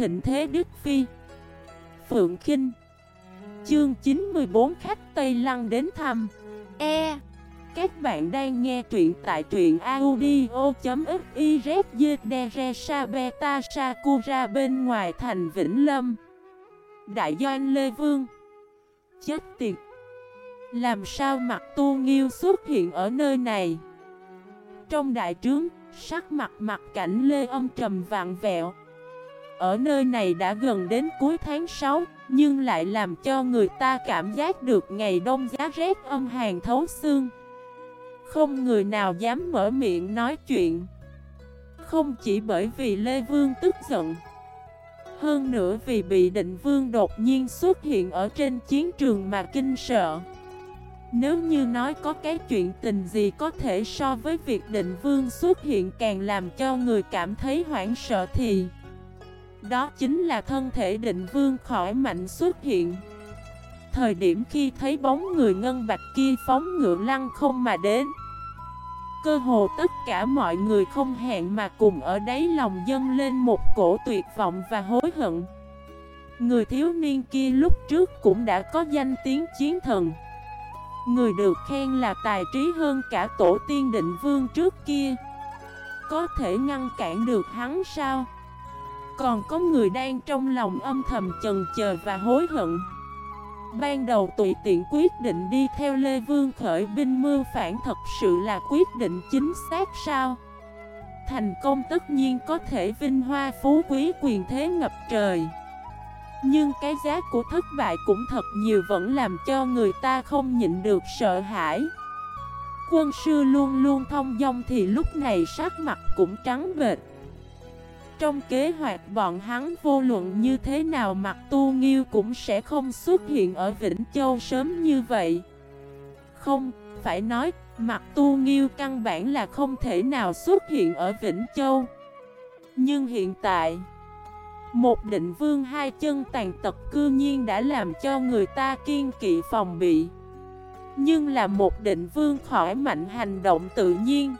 thịnh thế Đức Phi. Phượng Kinh. Chương 94 khách Tây Lăng đến thăm. E. Các bạn đang nghe truyện tại truyện audio.xyz Sakura bên ngoài thành Vĩnh Lâm. Đại doanh Lê Vương. Chết tiệt. Làm sao mặt tu nghiêu xuất hiện ở nơi này? Trong đại trướng, Sắc mặt mặt cảnh Lê âm trầm vạn vẹo. Ở nơi này đã gần đến cuối tháng 6 Nhưng lại làm cho người ta cảm giác được ngày đông giá rét âm hàn thấu xương. Không người nào dám mở miệng nói chuyện. Không chỉ bởi vì Lê Vương tức giận, Hơn nữa vì bị định vương đột nhiên xuất hiện ở trên chiến trường mà kinh sợ. Nếu như nói có cái chuyện tình gì có thể so với việc định vương xuất hiện càng làm cho người cảm thấy hoảng sợ thì đó chính là thân thể định vương khỏi mạnh xuất hiện. Thời điểm khi thấy bóng người ngân bạch kia phóng ngựa lăng không mà đến. Cơ hồ tất cả mọi người không hẹn mà cùng ở đáy lòng dâng lên một cổ tuyệt vọng và hối hận. Người thiếu niên kia lúc trước cũng đã có danh tiếng chiến thần. Người được khen là tài trí hơn cả tổ tiên định vương trước kia. Có thể ngăn cản được hắn sao? Còn có người đang trong lòng âm thầm chần chờ và hối hận. Ban đầu tùy tiện quyết định đi theo Lê Vương khởi binh mưu phản thật sự là quyết định chính xác sao? Thành công tất nhiên có thể vinh hoa phú quý quyền thế ngập trời. Nhưng cái giá của thất bại cũng thật nhiều vẫn làm cho người ta không nhịn được sợ hãi. Quân sư luôn luôn thông dong thì lúc này sắc mặt cũng trắng bệch. Trong kế hoạch bọn hắn vô luận như thế nào mặt tu nghiêu cũng sẽ không xuất hiện ở Vĩnh Châu sớm như vậy. Không, phải nói, mặt tu nghiêu căn bản là không thể nào xuất hiện ở Vĩnh Châu. Nhưng hiện tại một định vương hai chân tàn tật cư nhiên đã làm cho người ta kiên kỵ phòng bị. Nhưng là một định vương khỏi mạnh hành động tự nhiên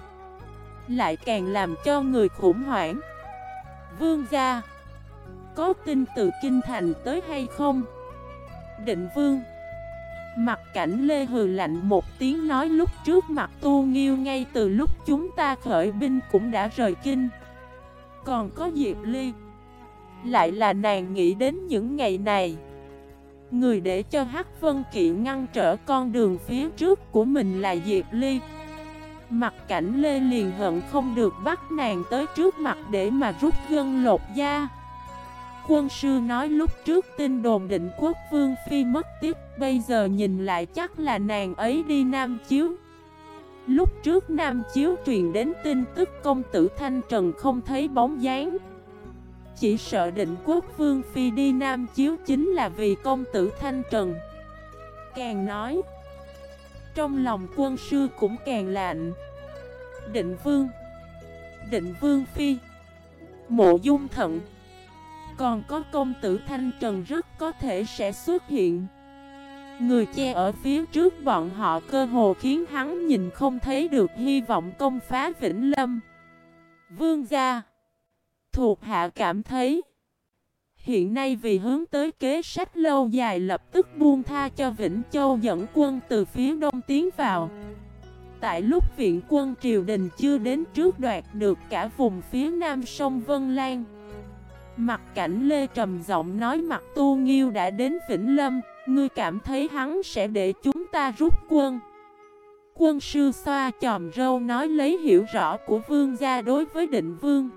Lại càng làm cho người khủng hoảng. Vương gia, Có tin từ kinh thành tới hay không? Định vương, Mặt cảnh Lê hừ lạnh một tiếng nói lúc trước mặt tu nghiêu ngay từ lúc chúng ta khởi binh cũng đã rời kinh. Còn có Diệp Ly, lại là nàng nghĩ đến những ngày này. Người để cho Hắc Vân Kỵ ngăn trở con đường phía trước của mình là Diệp Ly. Mặt cảnh Lê liền hận không được bắt nàng tới trước mặt để mà rút gân lột da. Quân sư nói lúc trước tin đồn định quốc vương phi mất tiếp, Bây giờ nhìn lại chắc là nàng ấy đi Nam Chiếu. Lúc trước Nam Chiếu truyền đến tin tức công tử Thanh Trần không thấy bóng dáng. Chỉ sợ định quốc vương phi đi Nam Chiếu chính là vì công tử Thanh Trần. Càng nói trong lòng quân sư cũng càng lạnh. Định vương Định vương phi, Mộ dung thận, Còn có công tử Thanh Trần rất có thể sẽ xuất hiện. Người che ở phía trước bọn họ cơ hồ khiến hắn nhìn không thấy được hy vọng công phá Vĩnh Lâm. Vương gia, Thuộc hạ cảm thấy Hiện nay vì hướng tới kế sách lâu dài lập tức buông tha cho Vĩnh Châu dẫn quân từ phía đông tiến vào. Tại lúc viện quân triều đình chưa đến trước đoạt được cả vùng phía nam sông Vân Lan. Mặt cảnh Lê trầm giọng nói mặt tu nghiêu đã đến Vĩnh Lâm, Ngươi cảm thấy hắn sẽ để chúng ta rút quân. Quân sư xoa chòm râu nói lấy hiểu rõ của vương gia đối với định vương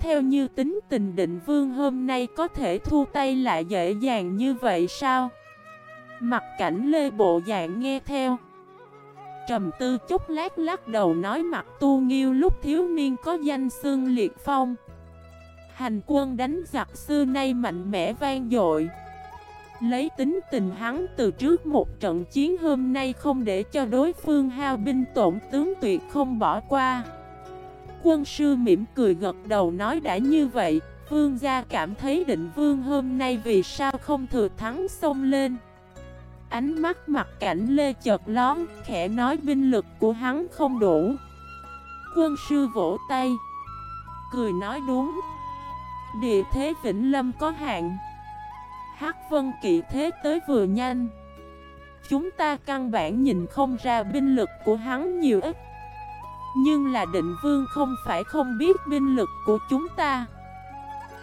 theo như tính tình định vương hôm nay có thể thu tay lại dễ dàng như vậy sao? Mặt cảnh lê bộ dạng nghe theo. Trầm tư chút lát lắc đầu nói mặt tu nghiêu lúc thiếu niên có danh xương liệt phong. Hành quân đánh giặc xưa nay mạnh mẽ vang dội. Lấy tính tình hắn từ trước một trận chiến hôm nay không để cho đối phương hao binh tổn tướng tuyệt không bỏ qua. Quân sư mỉm cười gật đầu nói đã như vậy, Vương gia cảm thấy định vương hôm nay vì sao không thừa thắng xông lên. Ánh mắt mặt cảnh lê chợt lón, Khẽ nói binh lực của hắn không đủ. Quân sư vỗ tay, Cười nói đúng. Địa thế Vĩnh Lâm có hạn. Hắc Vân Kỵ thế tới vừa nhanh. Chúng ta căn bản nhìn không ra binh lực của hắn nhiều ít. Nhưng là định vương không phải không biết binh lực của chúng ta.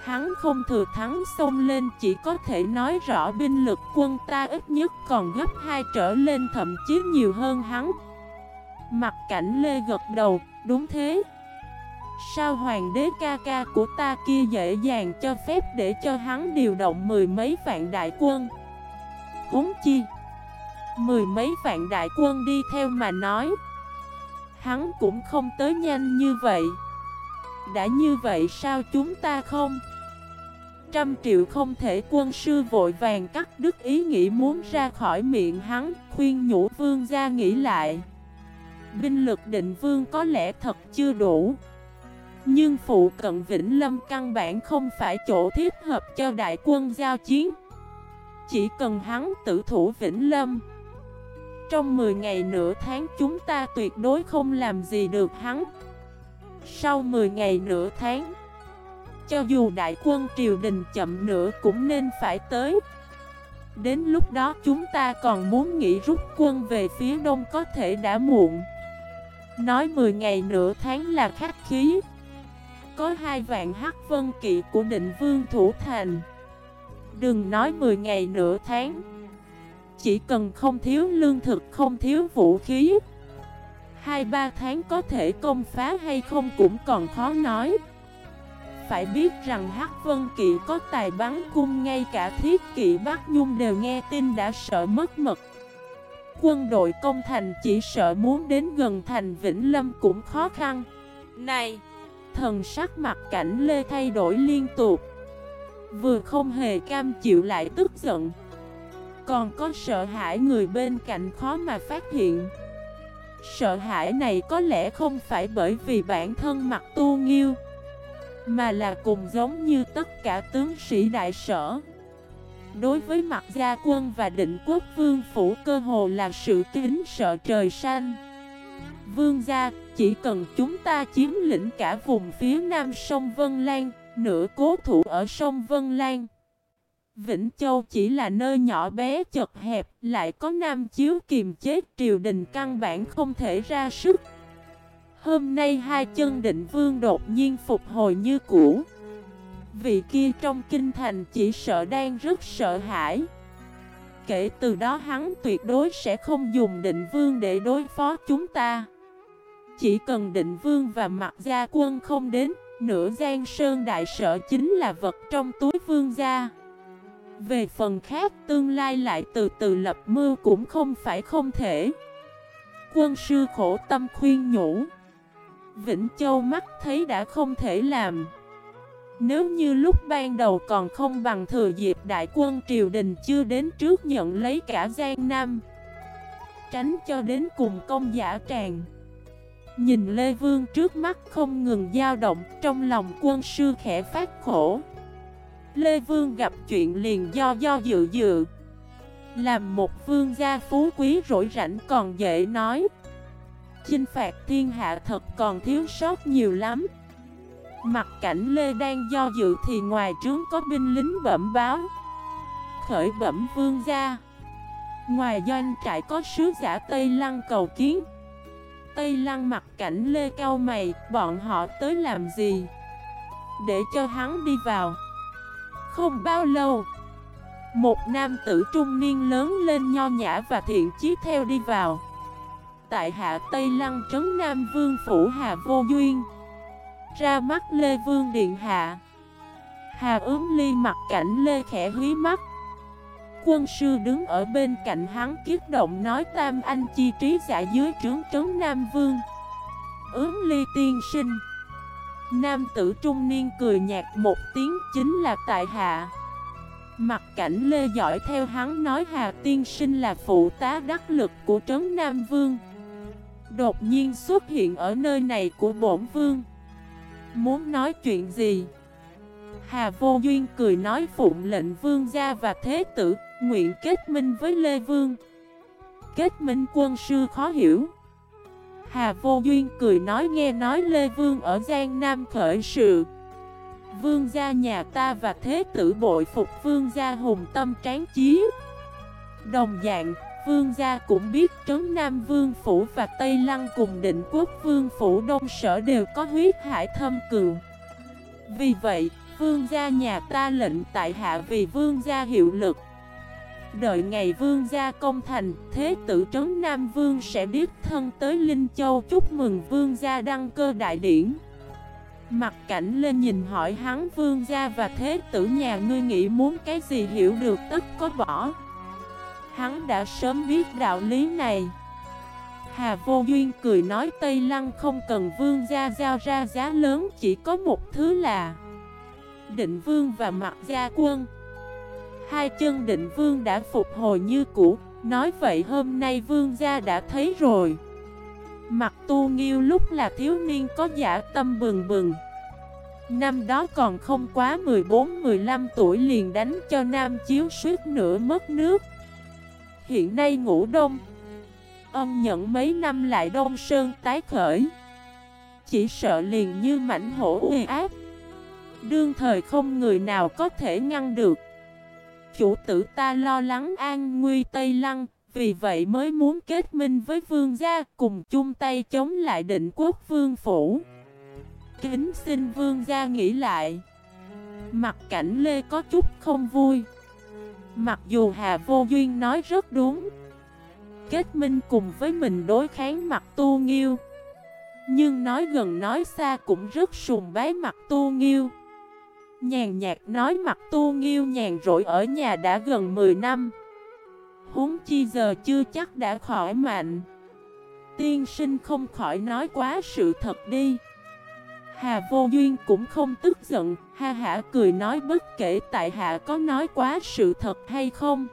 Hắn không thừa thắng xông lên chỉ có thể nói rõ binh lực quân ta ít nhất còn gấp hai trở lên thậm chí nhiều hơn hắn. Mặt cảnh Lê gật đầu, đúng thế. Sao hoàng đế ca ca của ta kia dễ dàng cho phép để cho hắn điều động mười mấy vạn đại quân? Uống chi Mười mấy vạn đại quân đi theo mà nói Hắn cũng không tới nhanh như vậy. Đã như vậy sao chúng ta không? Trăm triệu không thể quân sư vội vàng cắt đứt ý nghĩ muốn ra khỏi miệng hắn, Khuyên nhủ vương ra nghĩ lại. Binh lực định vương có lẽ thật chưa đủ. Nhưng phụ cận Vĩnh Lâm căn bản không phải chỗ thiết hợp cho đại quân giao chiến. Chỉ cần hắn tử thủ Vĩnh Lâm trong 10 ngày nửa tháng chúng ta tuyệt đối không làm gì được hắn. Sau 10 ngày nửa tháng, Cho dù đại quân triều đình chậm nữa cũng nên phải tới. Đến lúc đó chúng ta còn muốn nghĩ rút quân về phía đông có thể đã muộn. Nói 10 ngày nửa tháng là khách khí. Có hai vạn hắc vân kỵ của định vương thủ thành. Đừng nói 10 ngày nửa tháng. Chỉ cần không thiếu lương thực không thiếu vũ khí. Hai ba tháng có thể công phá hay không cũng còn khó nói. Phải biết rằng Hắc Vân Kỵ có tài bắn cung ngay cả thiết kỵ Bắc Nhung đều nghe tin đã sợ mất mật. Quân đội công thành chỉ sợ muốn đến gần thành Vĩnh Lâm cũng khó khăn. Này, thần sắc mặt cảnh Lê thay đổi liên tục. Vừa không hề cam chịu lại tức giận. Còn có sợ hãi người bên cạnh khó mà phát hiện. Sợ hãi này có lẽ không phải bởi vì bản thân mặt tu nghiêu Mà là cùng giống như tất cả tướng sĩ đại sở. Đối với mặt gia quân và định quốc vương phủ cơ hồ là sự kính sợ trời xanh. Vương gia, chỉ cần chúng ta chiếm lĩnh cả vùng phía nam sông Vân Lan, nửa cố thủ ở sông Vân Lan Vĩnh Châu chỉ là nơi nhỏ bé chật hẹp, lại có nam chiếu kiềm chế triều đình căn bản không thể ra sức. Hôm nay hai chân định vương đột nhiên phục hồi như cũ. Vị kia trong kinh thành chỉ sợ đang rất sợ hãi. Kể từ đó hắn tuyệt đối sẽ không dùng định vương để đối phó chúng ta. Chỉ cần định vương và mặt gia quân không đến Nửa gian sơn đại sợ chính là vật trong túi vương gia. Về phần khác, tương lai lại từ từ lập mưu cũng không phải không thể. Quân sư khổ tâm khuyên nhủ. Vĩnh Châu mắt thấy đã không thể làm. Nếu như lúc ban đầu còn không bằng thừa dịp đại quân triều đình chưa đến trước nhận lấy cả Giang Nam, Tránh cho đến cùng công giả tràng. Nhìn Lê Vương trước mắt không ngừng dao động, Trong lòng quân sư khẽ phát khổ. Lê Vương gặp chuyện liền do do dự dự. Làm một vương gia phú quý rỗi rảnh còn dễ nói. Chinh phạt thiên hạ thật còn thiếu sót nhiều lắm. Mặt cảnh Lê đang do dự thì ngoài trướng có binh lính bẩm báo. Khởi bẩm vương gia. Ngoài doanh trại có sứ giả Tây Lăng cầu kiến. Tây Lăng mặt cảnh Lê cao mày, Bọn họ tới làm gì? Để cho hắn đi vào. Không bao lâu. Một nam tử trung niên lớn lên nho nhã và thiện chí theo đi vào. Tại hạ Tây Lăng trấn Nam Vương Phủ Hà Vô Duyên. Ra mắt Lê Vương Điện Hạ. Hà ướm ly mặt cảnh Lê khẽ hí mắt. Quân sư đứng ở bên cạnh hắn kiết động nói tam anh chi trí giả dưới trướng trấn Nam Vương. Ướm ly tiên sinh. Nam tử trung niên cười nhạt một tiếng chính là tại hạ Mặt cảnh Lê giỏi theo hắn nói Hà tiên sinh là phụ tá đắc lực của trấn Nam Vương Đột nhiên xuất hiện ở nơi này của bổn vương Muốn nói chuyện gì? Hà Vô Duyên cười nói phụng lệnh vương gia và thế tử, nguyện kết minh với Lê Vương. Kết minh quân sư khó hiểu. Hà Vô Duyên cười nói nghe nói Lê Vương ở Giang Nam khởi sự. Vương gia nhà ta và thế tử bội phục vương gia hùng tâm tráng chí. Đồng dạng, vương gia cũng biết Trấn Nam Vương Phủ và Tây Lăng cùng định quốc Vương Phủ Đông Sở đều có huyết hải thâm cường Vì vậy, vương gia nhà ta lệnh tại hạ vì vương gia hiệu lực. Đợi ngày vương gia công thành, thế tử Trấn Nam Vương sẽ biết thân tới Linh Châu chúc mừng vương gia đăng cơ đại điển. Mặt cảnh lên nhìn hỏi hắn vương gia và thế tử nhà ngươi nghĩ muốn cái gì hiểu được tất có bỏ? Hắn đã sớm biết đạo lý này. Hà vô duyên cười nói Tây Lăng không cần vương gia giao ra giá lớn Chỉ có một thứ là Định vương và mặt gia quân. Hai chân định vương đã phục hồi như cũ. Nói vậy hôm nay vương gia đã thấy rồi. Mặt tu nghiêu lúc là thiếu niên có giả tâm bừng bừng. Năm đó còn không quá 14-15 tuổi liền đánh cho Nam Chiếu suýt nữa mất nước. Hiện nay ngủ đông. Ông nhận mấy năm lại đông sơn tái khởi. Chỉ sợ liền như mảnh hổ uy áp Đương thời không người nào có thể ngăn được. Chủ tử ta lo lắng an nguy Tây Lăng, Vì vậy mới muốn kết minh với vương gia, Cùng chung tay chống lại định quốc vương phủ. Kính xin vương gia nghĩ lại. Mặt cảnh Lê có chút không vui. Mặc dù Hà Vô Duyên nói rất đúng, Kết minh cùng với mình đối kháng mặt tu nghiêu, Nhưng nói gần nói xa cũng rất sùng bái mặt tu nghiêu. Nhàn nhạt nói mặt tu nghiêu nhàn rỗi ở nhà đã gần 10 năm Huống chi giờ chưa chắc đã khỏi mạnh Tiên sinh không khỏi nói quá sự thật đi Hà vô duyên cũng không tức giận, ha hả cười nói bất kể tại hạ có nói quá sự thật hay không.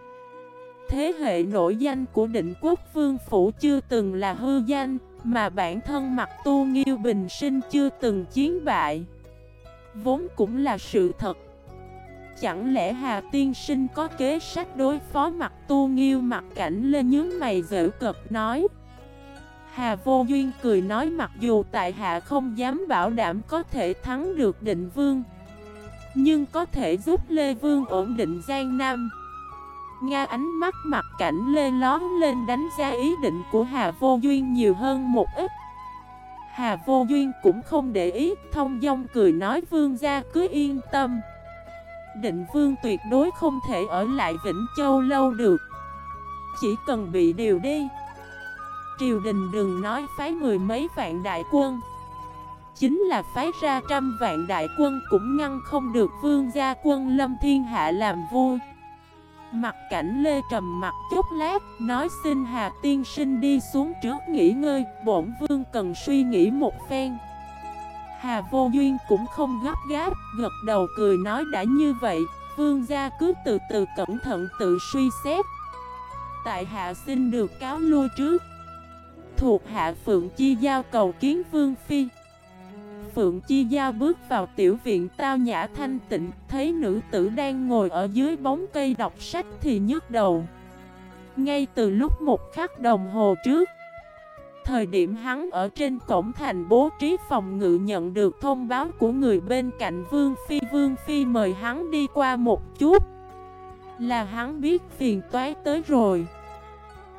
Thế hệ nổi danh của định quốc vương phủ chưa từng là hư danh, mà bản thân mặt tu nghiêu bình sinh chưa từng chiến bại. Vốn cũng là sự thật. Chẳng lẽ Hà Tiên Sinh có kế sách đối phó mặt tu nghiêu mặt cảnh lên nhướng mày dễ cực nói. Hà Vô Duyên cười nói mặc dù tại hạ không dám bảo đảm có thể thắng được định vương, Nhưng có thể giúp Lê Vương ổn định Giang Nam Nga ánh mắt mặt cảnh Lê lón lên đánh giá ý định của Hà Vô Duyên nhiều hơn một ít Hà Vô Duyên cũng không để ý, Thông dong cười nói, vương gia cứ yên tâm. Định vương tuyệt đối không thể ở lại Vĩnh Châu lâu được. Chỉ cần bị điều đi. Triều đình đừng nói phái mười mấy vạn đại quân. Chính là phái ra trăm vạn đại quân cũng ngăn không được vương gia quân lâm thiên hạ làm vui Mặt cảnh lê trầm mặt chút lát, Nói xin Hà tiên sinh đi xuống trước nghỉ ngơi, Bổn vương cần suy nghĩ một phen. Hà vô duyên cũng không gấp gáp, Gật đầu cười nói đã như vậy, Vương gia cứ từ từ cẩn thận tự suy xét. Tại hạ xin được cáo lui trước. Thuộc hạ Phượng Chi Giao cầu kiến Vương Phi. Phượng Chi Giao bước vào tiểu viện tao nhã thanh tịnh, Thấy nữ tử đang ngồi ở dưới bóng cây đọc sách thì nhức đầu. Ngay từ lúc một khắc đồng hồ trước, Thời điểm hắn ở trên cổng thành bố trí phòng ngự nhận được thông báo của người bên cạnh Vương Phi. Vương Phi mời hắn đi qua một chút. Là hắn biết phiền toái tới rồi.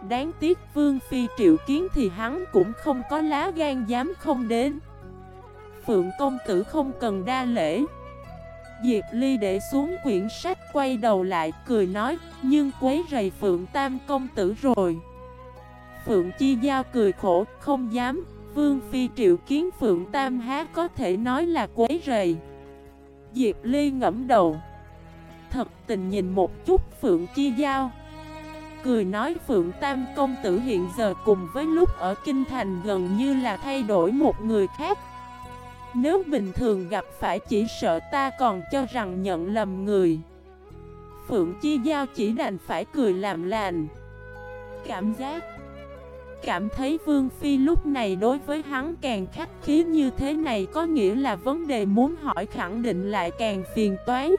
Đáng tiếc Vương Phi triệu kiến thì hắn cũng không có lá gan dám không đến. Phượng công tử không cần đa lễ. Diệp Ly để xuống quyển sách quay đầu lại cười nói, Nhưng quấy rầy Phượng Tam công tử rồi. Phượng Chi Giao cười khổ, không dám, Vương Phi triệu kiến Phượng Tam há có thể nói là quấy rầy. Diệp Ly ngẫm đầu, Thật tình nhìn một chút Phượng Chi Giao, Cười nói, Phượng Tam Công Tử hiện giờ cùng với lúc ở Kinh Thành gần như là thay đổi một người khác. Nếu bình thường gặp phải chỉ sợ ta còn cho rằng nhận lầm người. Phượng Chi Giao chỉ đành phải cười làm lành. Cảm giác Cảm thấy Vương Phi lúc này đối với hắn càng khách khí như thế này có nghĩa là vấn đề muốn hỏi khẳng định lại càng phiền toái.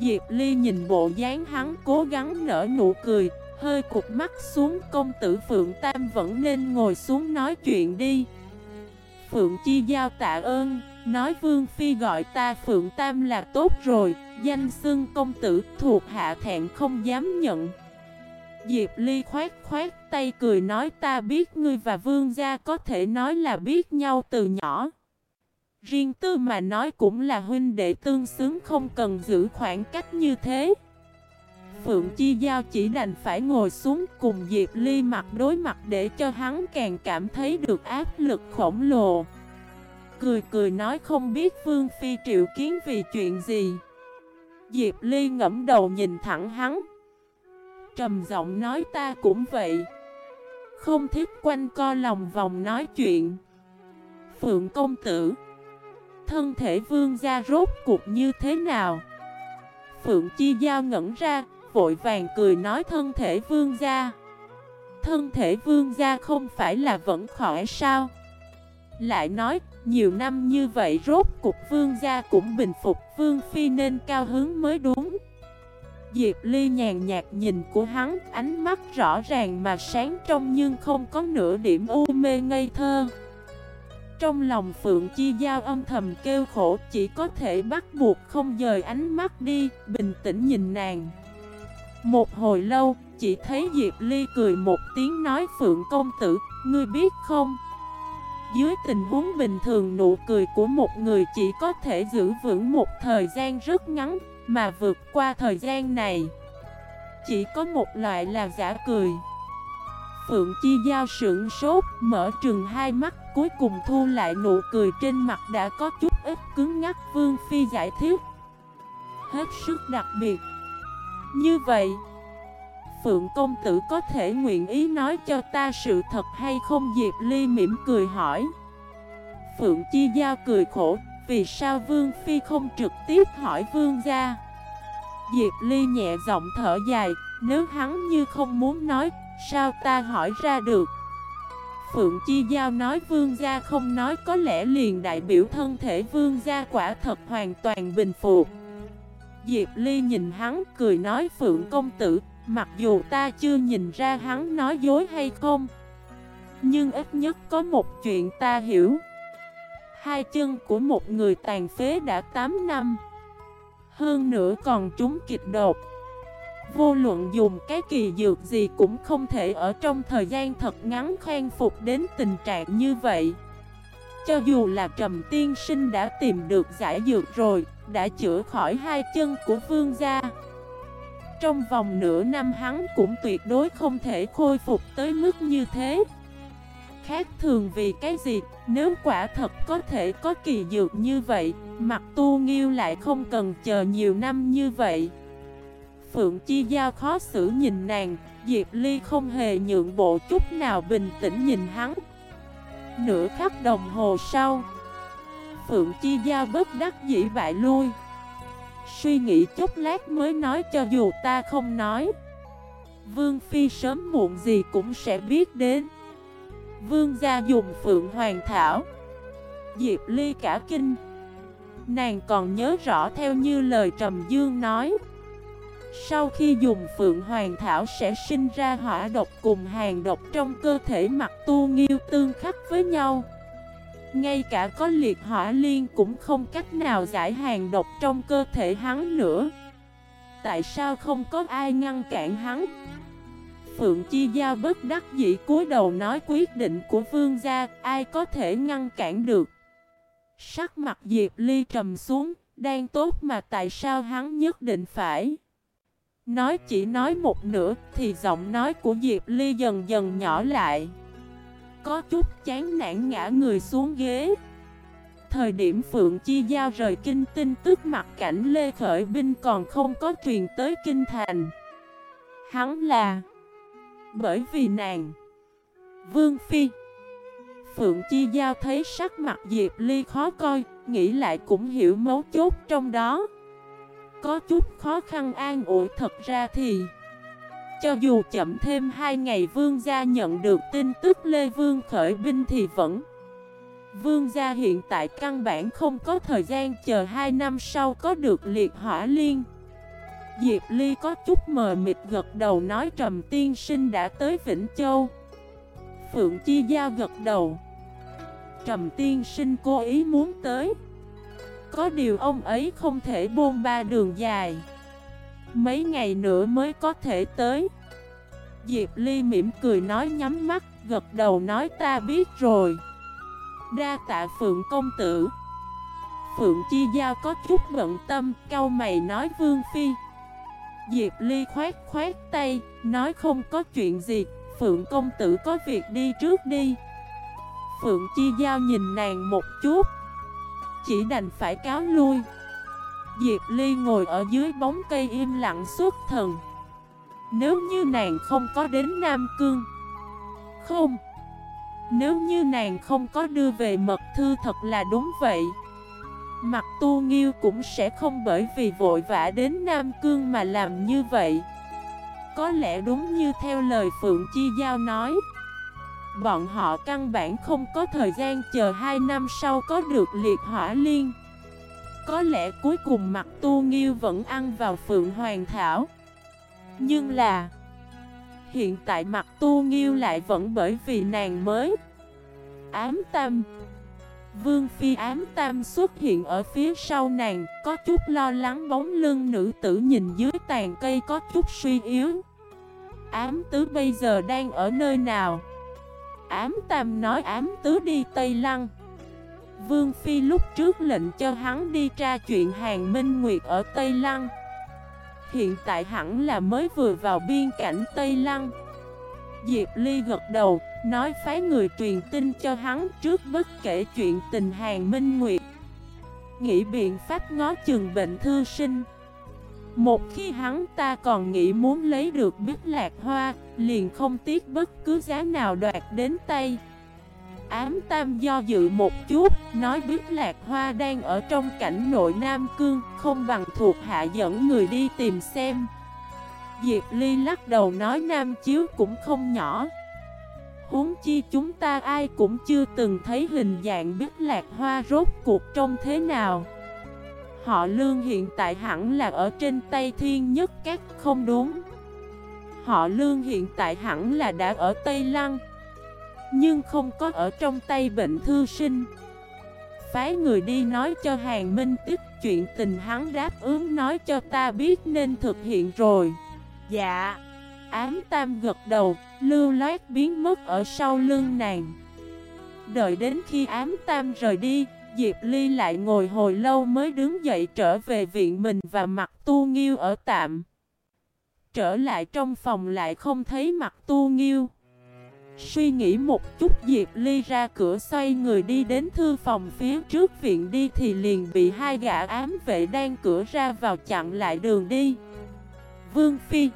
Diệp Ly nhìn bộ dáng hắn cố gắng nở nụ cười, hơi cụp mắt xuống công tử Phượng Tam vẫn nên ngồi xuống nói chuyện đi. Phượng Chi Giao tạ ơn, Nói Vương Phi gọi ta Phượng Tam là tốt rồi Danh xưng công tử thuộc hạ thẹn không dám nhận. Diệp Ly khoát khoát tay cười nói ta biết ngươi và Vương gia có thể nói là biết nhau từ nhỏ. Riêng tư mà nói cũng là huynh đệ tương xứng không cần giữ khoảng cách như thế. Phượng Chi Giao chỉ đành phải ngồi xuống cùng Diệp Ly mặt đối mặt để cho hắn càng cảm thấy được áp lực khổng lồ. Cười cười nói không biết Vương Phi triệu kiến vì chuyện gì. Diệp Ly ngẫm đầu nhìn thẳng hắn. Trầm giọng nói ta cũng vậy. Không thích quanh co lòng vòng nói chuyện. Phượng công tử, Thân thể vương gia rốt cuộc như thế nào? Phượng Chi Giao ngẩn ra Vội vàng cười nói thân thể vương gia. Thân thể vương gia không phải là vẫn khỏe sao? Lại nói, nhiều năm như vậy rốt cục vương gia cũng bình phục, Vương Phi nên cao hứng mới đúng. Diệp Ly nhàn nhạt nhìn của hắn, Ánh mắt rõ ràng mà sáng trong nhưng không có nửa điểm u mê ngây thơ. Trong lòng Phượng Chi Giao âm thầm kêu khổ, Chỉ có thể bắt buộc không dời ánh mắt đi, Bình tĩnh nhìn nàng. Một hồi lâu Chỉ thấy Diệp Ly cười một tiếng nói Phượng công tử Ngươi biết không? Dưới tình huống bình thường nụ cười của một người chỉ có thể giữ vững một thời gian rất ngắn Mà vượt qua thời gian này. Chỉ có một loại là giả cười. Phượng Chi Giao sưởng sốt, mở trừng hai mắt Cuối cùng thu lại nụ cười trên mặt đã có chút ít cứng ngắc Vương Phi giải thích. Hết sức đặc biệt như vậy, Phượng công tử có thể nguyện ý nói cho ta sự thật hay không? Diệp Ly mỉm cười hỏi. Phượng Chi Giao cười khổ. Vì sao Vương Phi không trực tiếp hỏi Vương gia? Diệp Ly nhẹ giọng thở dài. Nếu hắn như không muốn nói, Sao ta hỏi ra được? Phượng Chi Giao nói Vương gia không nói, Có lẽ liền đại biểu thân thể Vương gia quả thật hoàn toàn bình phục. Diệp Ly nhìn hắn cười nói, Phượng công tử, Mặc dù ta chưa nhìn ra hắn nói dối hay không, Nhưng ít nhất có một chuyện ta hiểu. Hai chân của một người tàn phế đã 8 năm, Hơn nữa còn trúng kịch đột Vô luận dùng cái kỳ dược gì cũng không thể ở trong thời gian thật ngắn khen phục đến tình trạng như vậy. Cho dù là Trầm Tiên Sinh đã tìm được giải dược rồi đã chữa khỏi hai chân của vương gia. Trong vòng nửa năm hắn cũng tuyệt đối không thể khôi phục tới mức như thế. Khác thường vì cái gì, nếu quả thật có thể có kỳ dược như vậy Mặt tu nghiêu lại không cần chờ nhiều năm như vậy. Phượng Chi Giao khó xử nhìn nàng Diệp Ly không hề nhượng bộ chút nào bình tĩnh nhìn hắn. Nửa khắc đồng hồ sau Phượng Chi Giao bất đắc dĩ bại lui. Suy nghĩ chút lát mới nói cho dù ta không nói, Vương Phi sớm muộn gì cũng sẽ biết đến. Vương gia dùng Phượng Hoàng Thảo, Diệp Ly cả kinh. Nàng còn nhớ rõ theo như lời Trầm Dương nói, Sau khi dùng Phượng Hoàng Thảo sẽ sinh ra hỏa độc cùng hàng độc trong cơ thể mặt tu nghiêu tương khắc với nhau ngay cả có liệt hỏa liên cũng không cách nào giải hàng độc trong cơ thể hắn nữa. Tại sao không có ai ngăn cản hắn? Phượng Chi Giao bất đắc dĩ cúi đầu nói quyết định của vương gia, Ai có thể ngăn cản được? Sắc mặt Diệp Ly trầm xuống, Đang tốt mà tại sao hắn nhất định phải? Nói chỉ nói một nửa Thì giọng nói của Diệp Ly dần dần nhỏ lại có chút chán nản ngã người xuống ghế. Thời điểm Phượng Chi Giao rời kinh tin tức mặt cảnh Lê Khởi Binh còn không có truyền tới kinh thành. Hắn là Bởi vì nàng, Vương Phi. Phượng Chi Giao thấy sắc mặt Diệp Ly khó coi, Nghĩ lại cũng hiểu mấu chốt trong đó. Có chút khó khăn an ủi thật ra thì cho dù chậm thêm 2 ngày vương gia nhận được tin tức Lê Vương khởi binh thì vẫn. Vương gia hiện tại căn bản không có thời gian chờ 2 năm sau có được liệt hỏa liên. Diệp Ly có chút mờ mịt gật đầu nói Trầm Tiên Sinh đã tới Vĩnh Châu. Phượng Chi Giao gật đầu. Trầm Tiên Sinh cố ý muốn tới. Có điều ông ấy không thể buông ba đường dài. Mấy ngày nữa mới có thể tới. Diệp Ly mỉm cười nói nhắm mắt, Gật đầu nói ta biết rồi. Đa tạ Phượng công tử. Phượng Chi Giao có chút bận tâm Cao mày nói Vương Phi. Diệp Ly khoát khoát tay, Nói không có chuyện gì, Phượng công tử có việc đi trước đi. Phượng Chi Giao nhìn nàng một chút. Chỉ đành phải cáo lui. Diệp Ly ngồi ở dưới bóng cây im lặng suốt thần. Nếu như nàng không có đến Nam Cương, Không. Nếu như nàng không có đưa về mật thư thật là đúng vậy. Mặt tu nghiêu cũng sẽ không bởi vì vội vã đến Nam Cương mà làm như vậy. Có lẽ đúng như theo lời Phượng Chi Giao nói, Bọn họ căn bản không có thời gian chờ 2 năm sau có được liệt hỏa liên. Có lẽ cuối cùng mặt tu nghiêu vẫn ăn vào Phượng Hoàng Thảo. Nhưng là, Hiện tại mặt tu nghiêu lại vẫn bởi vì nàng mới Ám tâm Vương Phi ám tam xuất hiện ở phía sau nàng, Có chút lo lắng bóng lưng nữ tử nhìn dưới tàn cây có chút suy yếu. Ám tứ bây giờ đang ở nơi nào? Ám tam nói ám tứ đi Tây Lăng. Vương Phi lúc trước lệnh cho hắn đi tra chuyện hàng Minh Nguyệt ở Tây Lăng. Hiện tại hẳn là mới vừa vào biên cảnh Tây Lăng. Diệp Ly gật đầu, nói phái người truyền tin cho hắn trước bất kể chuyện tình hàng Minh Nguyệt. Nghĩ biện pháp ngó chừng bệnh thư sinh. Một khi hắn ta còn nghĩ muốn lấy được biết lạc hoa Liền không tiếc bất cứ giá nào đoạt đến tay. Ám tam do dự một chút, Nói biết lạc hoa đang ở trong cảnh nội Nam Cương, Không bằng thuộc hạ dẫn người đi tìm xem. Diệp Ly lắc đầu nói Nam Chiếu cũng không nhỏ. Huống chi chúng ta ai cũng chưa từng thấy hình dạng biết lạc hoa rốt cuộc trông thế nào. Họ lương hiện tại hẳn là ở trên Tây Thiên Nhất Các, không đúng. Họ lương hiện tại hẳn là đã ở Tây Lăng nhưng không có ở trong tay bệnh thư sinh. Phái người đi nói cho Hàng Minh tiếp chuyện tình hắn đáp ứng nói cho ta biết nên thực hiện rồi. Dạ. Ám tam gật đầu Lưu loát biến mất ở sau lưng nàng. Đợi đến khi ám tam rời đi Diệp Ly lại ngồi hồi lâu mới đứng dậy trở về viện mình và mặt tu nghiêu ở tạm. Trở lại trong phòng lại không thấy mặt tu nghiêu Suy nghĩ một chút, Diệp Ly ra cửa xoay người đi đến thư phòng phía trước. Viện đi thì liền bị hai gã ám vệ đang cửa ra vào chặn lại đường đi. Vương Phi,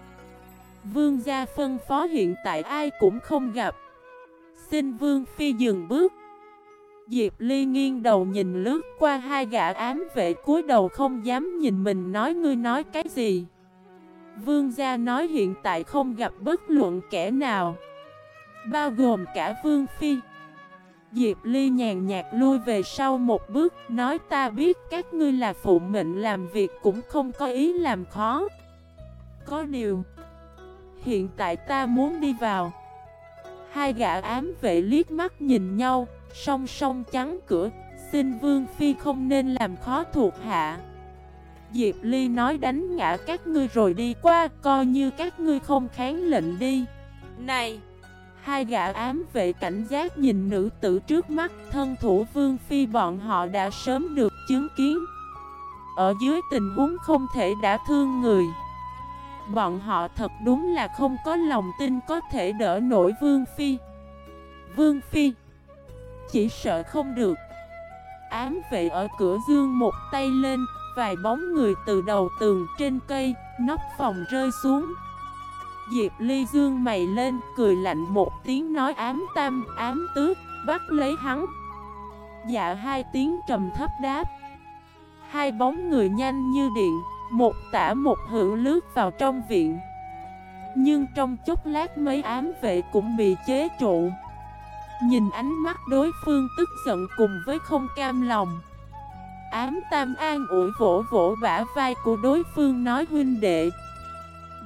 Vương gia phân phó hiện tại ai cũng không gặp. Xin Vương Phi dừng bước. Diệp Ly nghiêng đầu nhìn lướt qua hai gã ám vệ, cúi đầu không dám nhìn mình, nói, ngươi nói cái gì? Vương gia nói, hiện tại không gặp bất luận kẻ nào. Bao gồm cả Vương Phi, Diệp Ly nhàn nhạt lui về sau một bước, Nói, ta biết các ngươi là phụ mệnh làm việc cũng không có ý làm khó. Có điều, Hiện tại ta muốn đi vào. Hai gã ám vệ liếc mắt nhìn nhau, Song song trắng cửa, Xin Vương Phi không nên làm khó thuộc hạ. Diệp Ly nói, đánh ngã các ngươi rồi đi qua, Coi như các ngươi không kháng lệnh đi. Này Hai gã ám vệ cảnh giác nhìn nữ tử trước mắt, Thân thủ Vương Phi bọn họ đã sớm được chứng kiến. Ở dưới tình huống không thể đã thương người, Bọn họ thật đúng là không có lòng tin có thể đỡ nổi Vương Phi. Vương Phi, Chỉ sợ không được. Ám vệ ở cửa dương một tay lên, Vài bóng người từ đầu tường trên cây, Nóc phòng rơi xuống. Diệp Ly dương mày lên, Cười lạnh một tiếng nói ám tam, ám tứ Bắt lấy hắn. Dạ hai tiếng trầm thấp đáp. Hai bóng người nhanh như điện, một tả một hữu lướt vào trong viện. Nhưng trong chốc lát mấy ám vệ cũng bị chế trụ. Nhìn ánh mắt đối phương tức giận cùng với không cam lòng. Ám tam an ủi vỗ vỗ bả vai của đối phương nói huynh đệ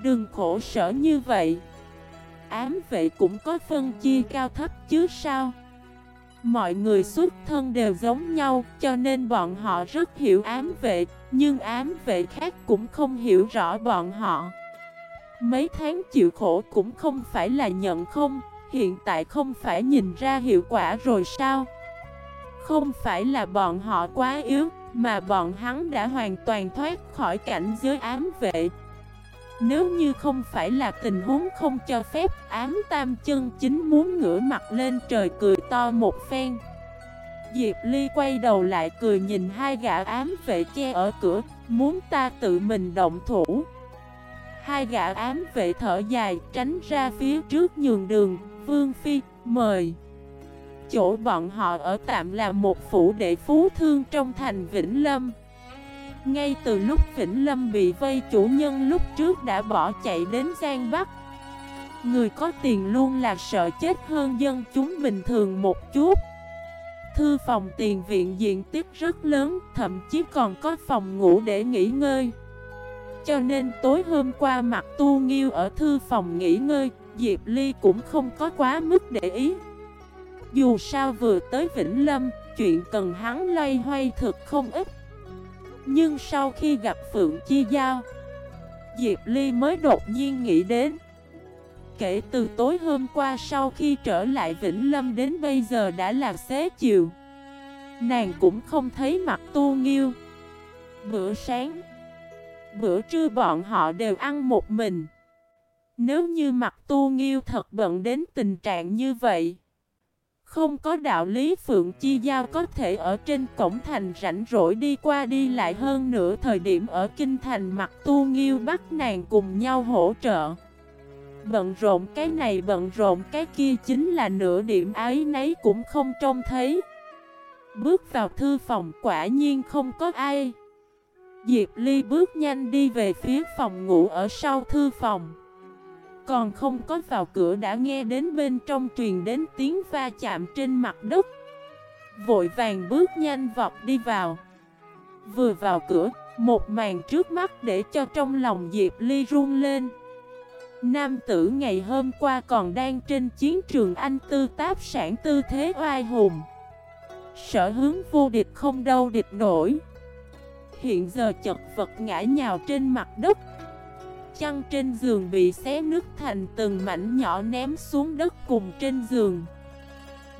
Đừng khổ sở như vậy. Ám vệ cũng có phân chia cao thấp chứ sao? Mọi người xuất thân đều giống nhau, cho nên bọn họ rất hiểu ám vệ, Nhưng ám vệ khác cũng không hiểu rõ bọn họ. Mấy tháng chịu khổ cũng không phải là nhận không, Hiện tại không phải nhìn ra hiệu quả rồi sao? Không phải là bọn họ quá yếu, Mà bọn hắn đã hoàn toàn thoát khỏi cảnh giới ám vệ. Nếu như không phải là tình huống không cho phép, Ám tam chân chính muốn ngửa mặt lên trời cười to một phen. Diệp Ly quay đầu lại cười nhìn hai gã ám vệ che ở cửa, Muốn ta tự mình động thủ. Hai gã ám vệ thở dài, tránh ra phía trước nhường đường, Vương Phi, mời. Chỗ bọn họ ở tạm là một phủ đệ phú thương trong thành Vĩnh Lâm. Ngay từ lúc Vĩnh Lâm bị vây chủ nhân lúc trước đã bỏ chạy đến Giang Bắc. Người có tiền luôn là sợ chết hơn dân chúng bình thường một chút. Thư phòng tiền viện diện tích rất lớn, Thậm chí còn có phòng ngủ để nghỉ ngơi. Cho nên tối hôm qua mặt tu nghiêu ở thư phòng nghỉ ngơi, Diệp Ly cũng không có quá mức để ý. Dù sao vừa tới Vĩnh Lâm, Chuyện cần hắn loay hoay thực không ít. Nhưng sau khi gặp Phượng Chi Giao, Diệp Ly mới đột nhiên nghĩ đến. Kể từ tối hôm qua sau khi trở lại Vĩnh Lâm đến bây giờ đã là xế chiều. Nàng cũng không thấy mặt tu nghiêu. Bữa sáng, Bữa trưa bọn họ đều ăn một mình. Nếu như mặt tu nghiêu thật bận đến tình trạng như vậy không có đạo lý Phượng Chi Giao có thể ở trên cổng thành rảnh rỗi đi qua đi lại hơn nửa thời điểm ở kinh thành mặt tu nghiêu bắt nàng cùng nhau hỗ trợ. Bận rộn cái này bận rộn cái kia chính là nửa điểm ái nấy cũng không trông thấy. Bước vào thư phòng quả nhiên không có ai. Diệp Ly bước nhanh đi về phía phòng ngủ ở sau thư phòng. Còn không có vào cửa đã nghe đến bên trong truyền đến tiếng va chạm trên mặt đất. Vội vàng bước nhanh vọt đi vào. Vừa vào cửa, một màn trước mắt để cho trong lòng Diệp Ly run lên. Nam tử ngày hôm qua còn đang trên chiến trường anh tư táp sản tư thế oai hùng. Sở hướng vô địch không đâu địch nổi. Hiện giờ chật vật ngã nhào trên mặt đất. Chăn trên giường bị xé nứt thành từng mảnh nhỏ ném xuống đất cùng trên giường.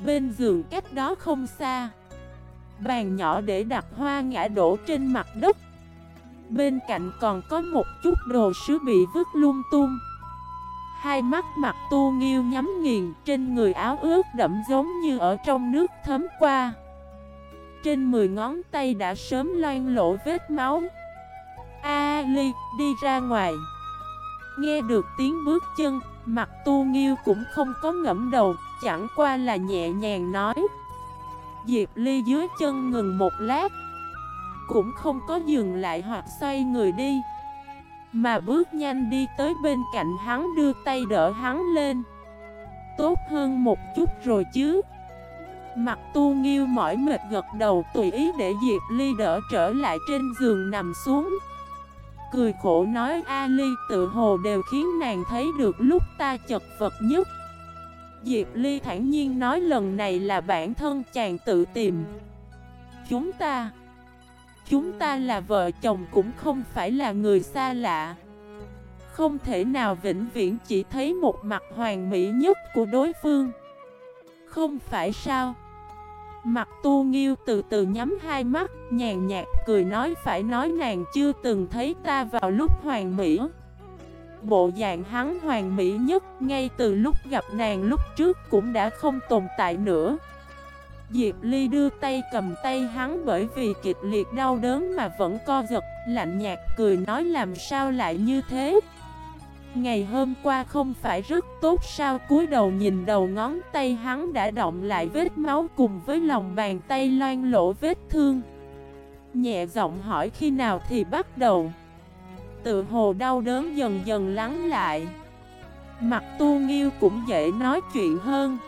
Bên giường cách đó không xa, Bàn nhỏ để đặt hoa ngã đổ trên mặt đất. Bên cạnh còn có một chút đồ sứ bị vứt lung tung. Hai mắt mặt tu nghiêu nhắm nghiền, Trên người áo ướt đậm giống như ở trong nước thấm qua. Trên 10 ngón tay đã sớm loan lộ vết máu. A Ly, đi ra ngoài. Nghe được tiếng bước chân, Mặt tu nghiêu cũng không có ngẫm đầu, Chẳng qua là nhẹ nhàng nói. Diệp Ly dưới chân ngừng một lát, Cũng không có dừng lại hoặc xoay người đi, Mà bước nhanh đi tới bên cạnh hắn đưa tay đỡ hắn lên. Tốt hơn một chút rồi chứ? Mặt tu nghiêu mỏi mệt gật đầu, tùy ý để Diệp Ly đỡ trở lại trên giường nằm xuống. Cười khổ nói ali tự hồ đều khiến nàng thấy được lúc ta chật vật nhất. Diệp Ly thản nhiên nói, lần này là bản thân chàng tự tìm Chúng ta. Chúng ta là vợ chồng cũng không phải là người xa lạ. Không thể nào vĩnh viễn chỉ thấy một mặt hoàn mỹ nhất của đối phương. Không phải sao? Mặt tu nghiêu từ từ nhắm hai mắt, nhàn nhạt cười nói phải nói nàng chưa từng thấy ta vào lúc hoàng mỹ. Bộ dạng hắn hoàng mỹ nhất ngay từ lúc gặp nàng lúc trước cũng đã không tồn tại nữa. Diệp Ly đưa tay cầm tay hắn bởi vì kịch liệt đau đớn mà vẫn co giật, lạnh nhạt cười nói làm sao lại như thế. Ngày hôm qua không phải rất tốt sao? Cúi đầu nhìn đầu ngón tay hắn đã động lại vết máu cùng với lòng bàn tay loan lỗ vết thương. Nhẹ giọng hỏi khi nào thì bắt đầu. Tự hồ đau đớn dần dần lắng lại. Mặt tu nghiêu cũng dễ nói chuyện hơn.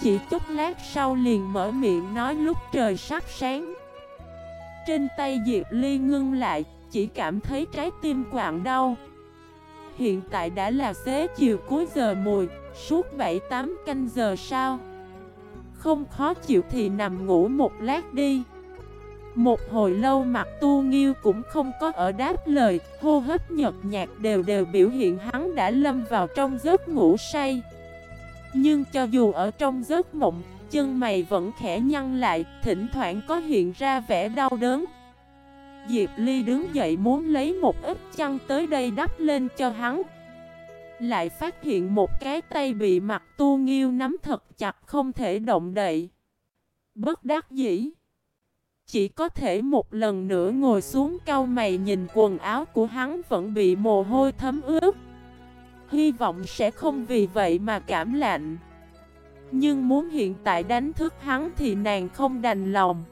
Chỉ chút lát sau liền mở miệng nói lúc trời sắp sáng. Trên tay Diệp Ly ngưng lại, Chỉ cảm thấy trái tim quạng đau. Hiện tại đã là xế chiều cuối giờ mùi, Suốt 7-8 canh giờ sao Không khó chịu thì nằm ngủ một lát đi. Một hồi lâu mặt tu nghiêu cũng không có ở đáp lời, Hô hấp nhật nhạt đều đều biểu hiện hắn đã lâm vào trong giấc ngủ say. Nhưng cho dù ở trong giấc mộng, Chân mày vẫn khẽ nhăn lại, Thỉnh thoảng có hiện ra vẻ đau đớn. Diệp Ly đứng dậy muốn lấy một ít chăn tới đây đắp lên cho hắn. Lại phát hiện một cái tay bị mặt tu nghiêu nắm thật chặt không thể động đậy. Bất đắc dĩ. Chỉ có thể một lần nữa ngồi xuống cau mày nhìn quần áo của hắn vẫn bị mồ hôi thấm ướt. Hy vọng sẽ không vì vậy mà cảm lạnh. Nhưng muốn hiện tại đánh thức hắn thì nàng không đành lòng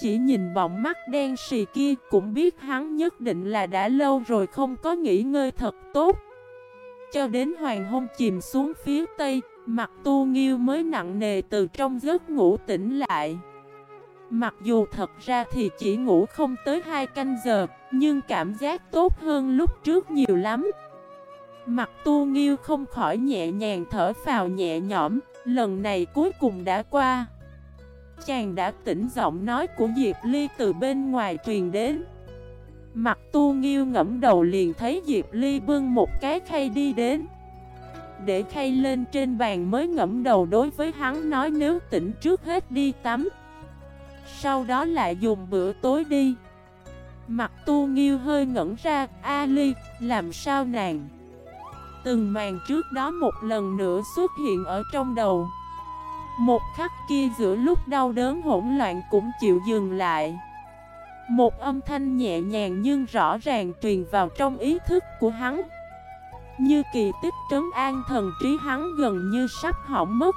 chỉ nhìn bọng mắt đen xì kia cũng biết hắn nhất định là đã lâu rồi không có nghỉ ngơi thật tốt. Cho đến hoàng hôn chìm xuống phía tây, Mặt tu nghiêu mới nặng nề từ trong giấc ngủ tỉnh lại. Mặc dù thật ra thì chỉ ngủ không tới 2 canh giờ, Nhưng cảm giác tốt hơn lúc trước nhiều lắm. Mặt tu nghiêu không khỏi nhẹ nhàng thở phào nhẹ nhõm, Lần này cuối cùng đã qua. Chàng đã tỉnh giọng nói của Diệp Ly từ bên ngoài truyền đến. Mặt tu nghiêu ngẫm đầu liền thấy Diệp Ly bưng một cái khay đi đến. Để khay lên trên bàn mới ngẫm đầu đối với hắn nói nếu tỉnh trước hết đi tắm. Sau đó lại dùng bữa tối đi. Mặt tu nghiêu hơi ngẩn ra A Ly, làm sao nàng? Từng màn trước đó một lần nữa xuất hiện ở trong đầu một khắc kia giữa lúc đau đớn hỗn loạn cũng chịu dừng lại. Một âm thanh nhẹ nhàng nhưng rõ ràng truyền vào trong ý thức của hắn. Như kỳ tích trấn an thần trí hắn gần như sắp hỏng mất.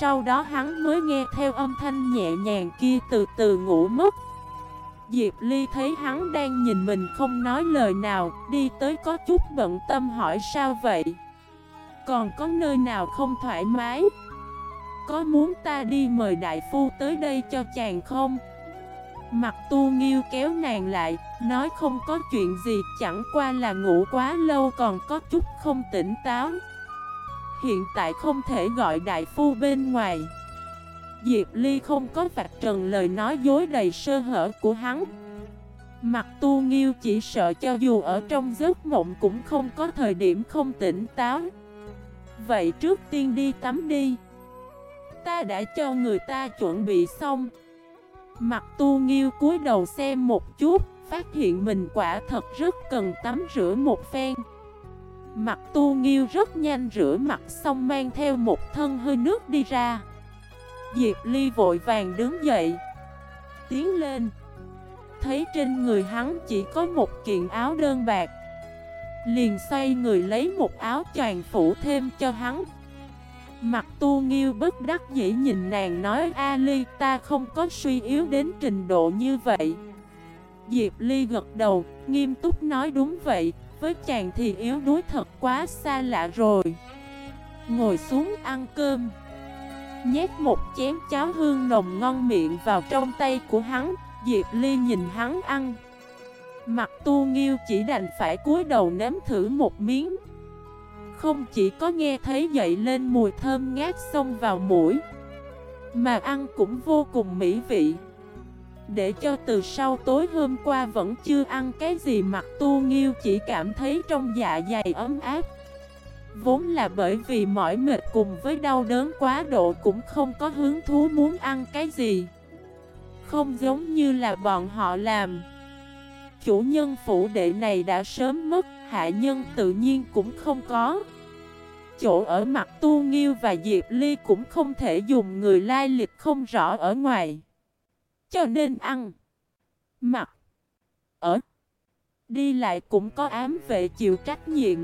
Sau đó hắn mới nghe theo âm thanh nhẹ nhàng kia từ từ ngủ mất. Diệp Ly thấy hắn đang nhìn mình không nói lời nào, Đi tới có chút bận tâm hỏi sao vậy. Còn có nơi nào không thoải mái? Có muốn ta đi mời đại phu tới đây cho chàng không? Mặt tu nghiêu kéo nàng lại, nói không có chuyện gì, chẳng qua là ngủ quá lâu còn có chút không tỉnh táo. Hiện tại không thể gọi đại phu bên ngoài. Diệp Ly không có vạch trần lời nói dối đầy sơ hở của hắn. Mặt tu nghiêu chỉ sợ cho dù ở trong giấc mộng cũng không có thời điểm không tỉnh táo. Vậy trước tiên đi tắm đi. Ta đã cho người ta chuẩn bị xong. Mặt tu nghiêu cúi đầu xem một chút, Phát hiện mình quả thật rất cần tắm rửa một phen. Mặt tu nghiêu rất nhanh rửa mặt xong mang theo một thân hơi nước đi ra. Diệp Ly vội vàng đứng dậy, Tiến lên. Thấy trên người hắn chỉ có một kiện áo đơn bạc. Liền xoay người lấy một áo choàng phủ thêm cho hắn. Mặt tu nghiêu bất đắc dĩ nhìn nàng nói A Ly ta không có suy yếu đến trình độ như vậy. Diệp Ly gật đầu, nghiêm túc nói đúng vậy Với chàng thì yếu đuối thật quá xa lạ rồi. Ngồi xuống ăn cơm. Nhét một chén cháo hương nồng ngon miệng vào trong tay của hắn Diệp Ly nhìn hắn ăn. Mặt tu nghiêu chỉ đành phải cúi đầu nếm thử một miếng không chỉ có nghe thấy dậy lên mùi thơm ngát xông vào mũi, Mà ăn cũng vô cùng mỹ vị. Để cho từ sau tối hôm qua vẫn chưa ăn cái gì mặt tu nghiêu chỉ cảm thấy trong dạ dày ấm áp. Vốn là bởi vì mỏi mệt cùng với đau đớn quá độ cũng không có hứng thú muốn ăn cái gì. Không giống như là bọn họ làm. Chủ nhân phủ đệ này đã sớm mất hạ nhân tự nhiên cũng không có chỗ ở mặt tu nghiêu và Diệp Ly cũng không thể dùng người lai lịch không rõ ở ngoài. Cho nên ăn, mặc, ở, đi lại cũng có ám vệ chịu trách nhiệm.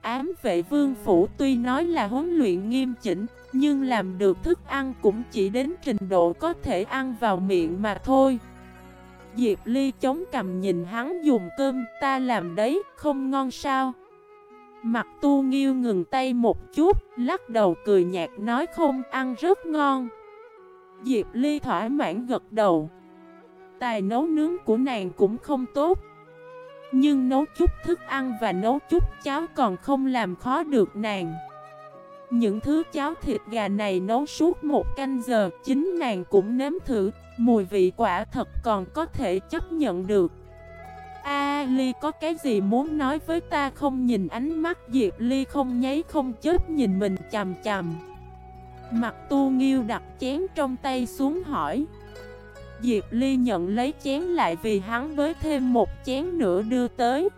Ám vệ vương phủ tuy nói là huấn luyện nghiêm chỉnh, nhưng làm được thức ăn cũng chỉ đến trình độ có thể ăn vào miệng mà thôi. Diệp Ly chống cầm nhìn hắn dùng cơm ta làm đấy, không ngon sao? Mặt tu nghiêu ngừng tay một chút, lắc đầu cười nhạt nói không ăn rất ngon. Diệp Ly thỏa mãn gật đầu. Tài nấu nướng của nàng cũng không tốt. Nhưng nấu chút thức ăn và nấu chút cháo còn không làm khó được nàng. Những thứ cháo thịt gà này nấu suốt một canh giờ Chính nàng cũng nếm thử Mùi vị quả thật còn có thể chấp nhận được. A Ly có cái gì muốn nói với ta không? Nhìn ánh mắt Diệp Ly không nháy không chết nhìn mình chằm chằm. Mặt tu nghiêu đặt chén trong tay xuống hỏi. Diệp Ly nhận lấy chén lại vì hắn với thêm một chén nữa đưa tới.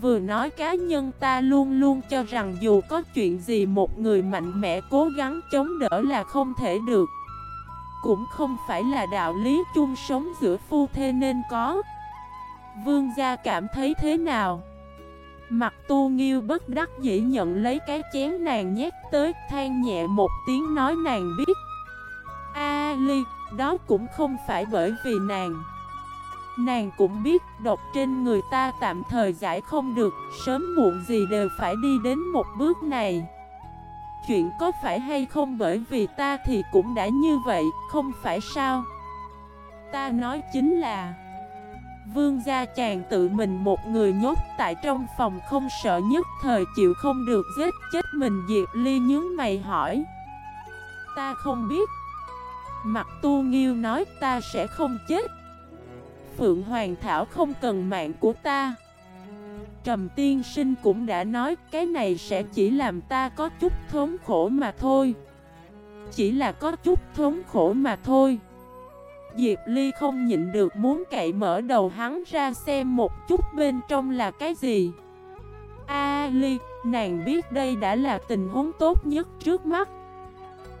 Vừa nói cá nhân ta luôn luôn cho rằng dù có chuyện gì một người mạnh mẽ cố gắng chống đỡ là không thể được. Cũng không phải là đạo lý chung sống giữa phu thê nên có. Vương gia cảm thấy thế nào? Mặt tu nghiêu bất đắc dĩ nhận lấy cái chén nàng nhét tới than nhẹ một tiếng nói nàng biết. A ly, đó cũng không phải bởi vì nàng. Nàng cũng biết độc trên người ta tạm thời giải không được Sớm muộn gì đều phải đi đến một bước này. Chuyện có phải hay không? Bởi vì ta thì cũng đã như vậy, không phải sao? Ta nói chính là Vương gia chàng tự mình một người nhốt tại trong phòng không sợ nhất thời chịu không được giết chết mình. Diệp Ly nhướng mày hỏi. Ta không biết. Mặt tu nghiêu nói ta sẽ không chết. Phượng Hoàng Thảo không cần mạng của ta. Trầm tiên sinh cũng đã nói cái này sẽ chỉ làm ta có chút thống khổ mà thôi. Chỉ là có chút thống khổ mà thôi. Diệp Ly không nhịn được muốn cậy mở đầu hắn ra xem một chút bên trong là cái gì. A Ly, nàng biết đây đã là tình huống tốt nhất trước mắt.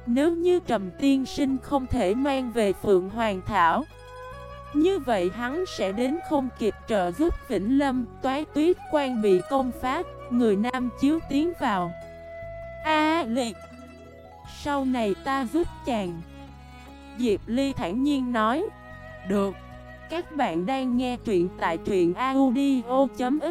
Nếu như Trầm Tiên Sinh không thể mang về Phượng Hoàng Thảo như vậy hắn sẽ đến không kịp trợ giúp Vĩnh Lâm, Toái tuyết quan bị công phá, Người nam chiếu tiến vào. A liệt! Sau này ta giúp chàng. Diệp Ly thản nhiên nói. Được, Các bạn đang nghe truyện tại truyện audio.fif